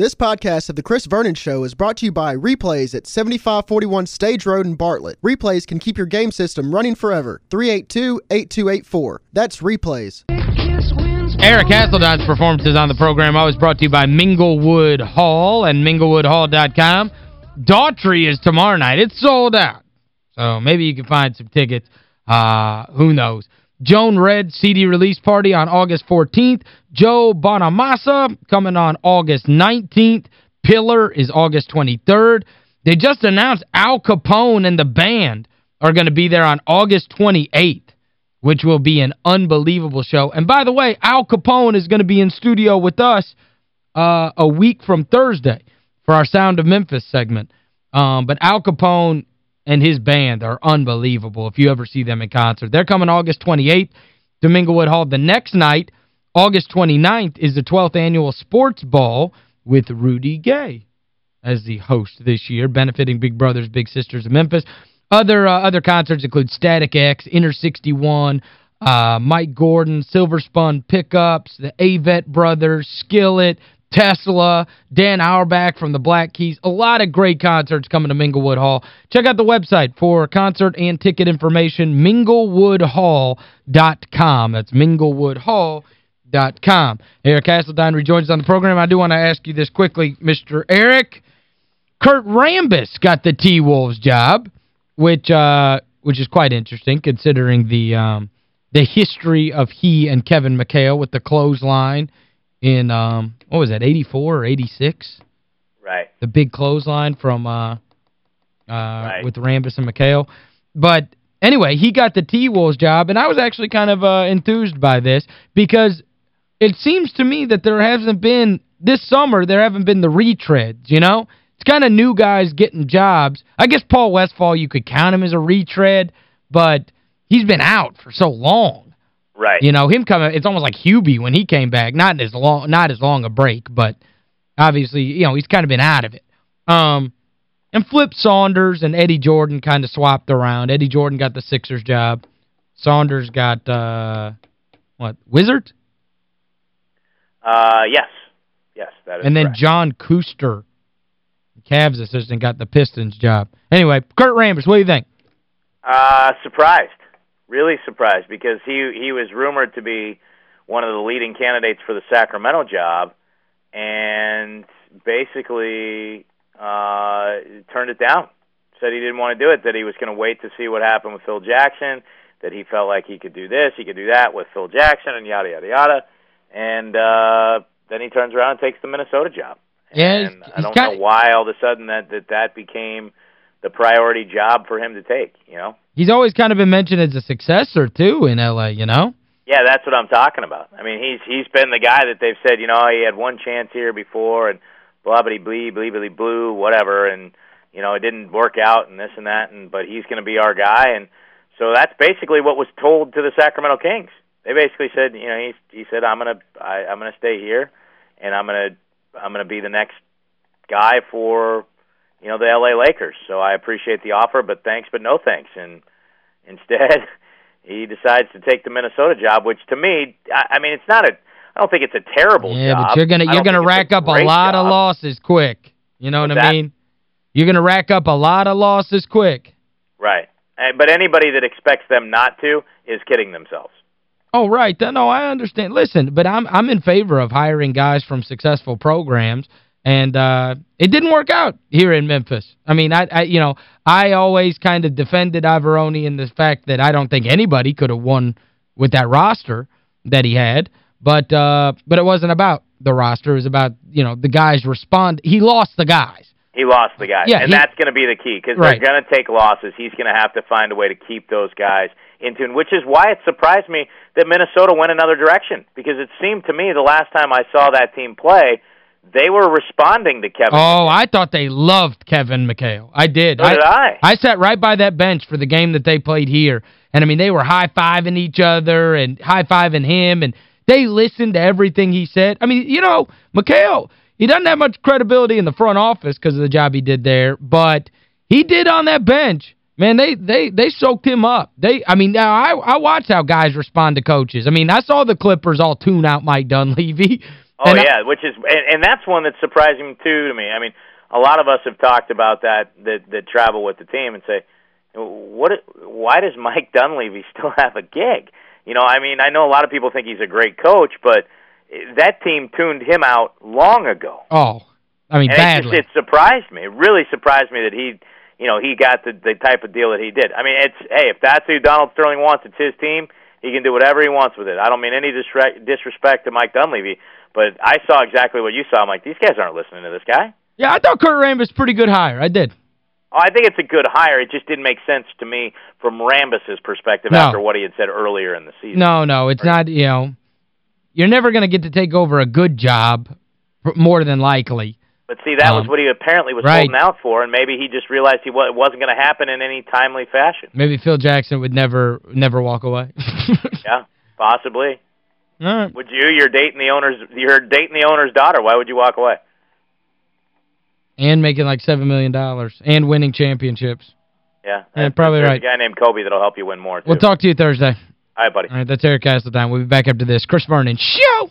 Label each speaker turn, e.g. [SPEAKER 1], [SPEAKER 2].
[SPEAKER 1] This podcast of The Chris Vernon Show is brought to you by Replays at 7541 Stage Road in Bartlett. Replays can keep your game system running forever. 382-8284. That's Replays.
[SPEAKER 2] Eric Hasseltine's performances on the program always brought to you by Minglewood Hall and minglewoodhall.com. Daughtry is tomorrow night. It's sold out. So maybe you can find some tickets. Uh, who knows? Joan Red CD release party on August 14th. Joe Bonamassa coming on August 19th. Pillar is August 23rd. They just announced Al Capone and the band are going to be there on August 28th, which will be an unbelievable show. And by the way, Al Capone is going to be in studio with us uh, a week from Thursday for our Sound of Memphis segment. Um, but Al Capone and his band are unbelievable if you ever see them in concert. They're coming August 28th to Minglewood Hall. The next night, August 29th, is the 12th annual Sports Ball with Rudy Gay as the host this year, benefiting Big Brothers Big Sisters of Memphis. Other uh, other concerts include Static X, Inner 61, uh, Mike Gordon, Silversun Pickups, the Avett Brothers, Skillet, Tesla, Dan Auerbach from the Black Keys. A lot of great concerts coming to Minglewood Hall. Check out the website for concert and ticket information, minglewoodhall.com. That's minglewoodhall.com. Eric Hasseltine rejoins on the program. I do want to ask you this quickly, Mr. Eric. Kurt Rambis got the T-Wolves job, which uh, which is quite interesting considering the um, the history of he and Kevin McHale with the clothesline in, um, what was that, 84 or 86?
[SPEAKER 3] Right.
[SPEAKER 2] The big clothesline from, uh, uh,
[SPEAKER 3] right.
[SPEAKER 2] with Rambis and McHale. But anyway, he got the T-Wolves job, and I was actually kind of uh, enthused by this because it seems to me that there hasn't been, this summer, there haven't been the retreads, you know? It's kind of new guys getting jobs. I guess Paul Westphal, you could count him as a retread, but he's been out for so long.
[SPEAKER 3] Right.
[SPEAKER 2] You know, him coming, it's almost like Hubie when he came back. Not as long not as long a break, but obviously, you know, he's kind of been out of it. Um, and Flip Saunders and Eddie Jordan kind of swapped around. Eddie Jordan got the Sixers job. Saunders got, uh, what, Wizard?
[SPEAKER 3] Uh, yes. Yes, that is
[SPEAKER 2] And then
[SPEAKER 3] correct.
[SPEAKER 2] John Kuester, Cavs assistant, got the Pistons job. Anyway, Kurt Rambis, what do you think?
[SPEAKER 3] Uh, surprised. Really surprised because he he was rumored to be one of the leading candidates for the Sacramento job and basically uh turned it down. Said he didn't want to do it, that he was going to wait to see what happened with Phil Jackson, that he felt like he could do this, he could do that with Phil Jackson and yada yada yada. And uh then he turns around and takes the Minnesota job.
[SPEAKER 2] Yeah,
[SPEAKER 3] and I don't know why all of a sudden that, that that became the priority job for him to take, you know?
[SPEAKER 2] He's always kind of been mentioned as a successor, too, in L.A., you know?
[SPEAKER 3] Yeah, that's what I'm talking about. I mean, he's he's been the guy that they've said, you know, he had one chance here before and blah blah blee blee blee blue whatever and you know, it didn't work out and this and that and but he's going to be our guy and so that's basically what was told to the Sacramento Kings. They basically said, you know, he he said I'm going to I'm going to stay here and I'm going to I'm going to be the next guy for you know the LA Lakers. So I appreciate the offer, but thanks but no thanks and instead he decides to take the Minnesota job, which to me, I, I mean, it's not a. I don't think it's a terrible job.
[SPEAKER 2] yeah,
[SPEAKER 3] job.
[SPEAKER 2] but you're going to you're going to rack up a lot of losses quick. You know
[SPEAKER 3] What's
[SPEAKER 2] what I
[SPEAKER 3] that?
[SPEAKER 2] mean? You're going to rack up a lot of losses quick.
[SPEAKER 3] Right. Uh, But anybody that expects them not to is kidding themselves.
[SPEAKER 2] Oh, right. No, I understand. Listen, but I'm I'm in favor of hiring guys from successful programs, and uh, it didn't work out here in Memphis. I mean, I, I you know, I always kind of defended Iavaroni in the fact that I don't think anybody could have won with that roster that he had, but uh, but it wasn't about the roster. It was about, you know, the guys respond. He lost the guys.
[SPEAKER 3] He lost the guys,
[SPEAKER 2] Yeah,
[SPEAKER 3] and
[SPEAKER 2] he-
[SPEAKER 3] that's going to be the key because
[SPEAKER 2] Right.
[SPEAKER 3] they're going to take losses. He's going to have to find a way to keep those guys in tune, which is why it surprised me that Minnesota went another direction because it seemed to me the last time I saw that team play, they were responding to Kevin.
[SPEAKER 2] Oh, I thought they loved Kevin McHale. I did.
[SPEAKER 3] So did I.
[SPEAKER 2] I sat right by that bench for the game that they played here. And, I mean, they were high-fiving each other and high-fiving him, and they listened to everything he said. I mean, you know, McHale, he doesn't have much credibility in the front office because of the job he did there, but he did on that bench. Man, they they they soaked him up. They I mean, now I I watch how guys respond to coaches. I mean, I saw the Clippers all tune out Mike Dunleavy.
[SPEAKER 3] Oh, and yeah, I, which is and, and that's one that's surprising, too, to me. I mean, a lot of us have talked about that, that, that travel with the team and say, what? why does Mike Dunleavy still have a gig? You know, I mean, I know a lot of people think he's a great coach, but that team tuned him out long ago.
[SPEAKER 2] Oh, I mean,
[SPEAKER 3] and
[SPEAKER 2] badly.
[SPEAKER 3] It, just, it surprised me. It really surprised me that he, you know, he got the the type of deal that he did. I mean, it's hey, if that's who Donald Sterling wants, it's his team. He can do whatever he wants with it. I don't mean any disrespect to Mike Dunleavy, but I saw exactly what you saw. I'm like, these guys aren't listening to this guy.
[SPEAKER 2] Yeah, I thought Kurt Rambis pretty good hire. I did.
[SPEAKER 3] Oh, I think it's a good hire. It just didn't make sense to me from Rambis's perspective
[SPEAKER 2] no.
[SPEAKER 3] after what he had said earlier in the season.
[SPEAKER 2] No, no, it's right. not, you know, you're never going to get to take over a good job more than likely.
[SPEAKER 3] But see, that um, was what he apparently was
[SPEAKER 2] right.
[SPEAKER 3] holding out for, and maybe he just realized he it wasn't going to happen in any timely fashion.
[SPEAKER 2] Maybe Phil Jackson would never never walk away.
[SPEAKER 3] yeah, possibly.
[SPEAKER 2] All right.
[SPEAKER 3] Would you? You're dating the owner's you're dating the owner's daughter. Why would you walk away?
[SPEAKER 2] And making like $7 million and winning championships.
[SPEAKER 3] Yeah.
[SPEAKER 2] And probably right.
[SPEAKER 3] a guy named Kobe that'll help you win more, too.
[SPEAKER 2] We'll talk to you Thursday.
[SPEAKER 3] All right, buddy.
[SPEAKER 2] All right, that's Eric Hasseltine. We'll be back up to this. Chris Vernon Show!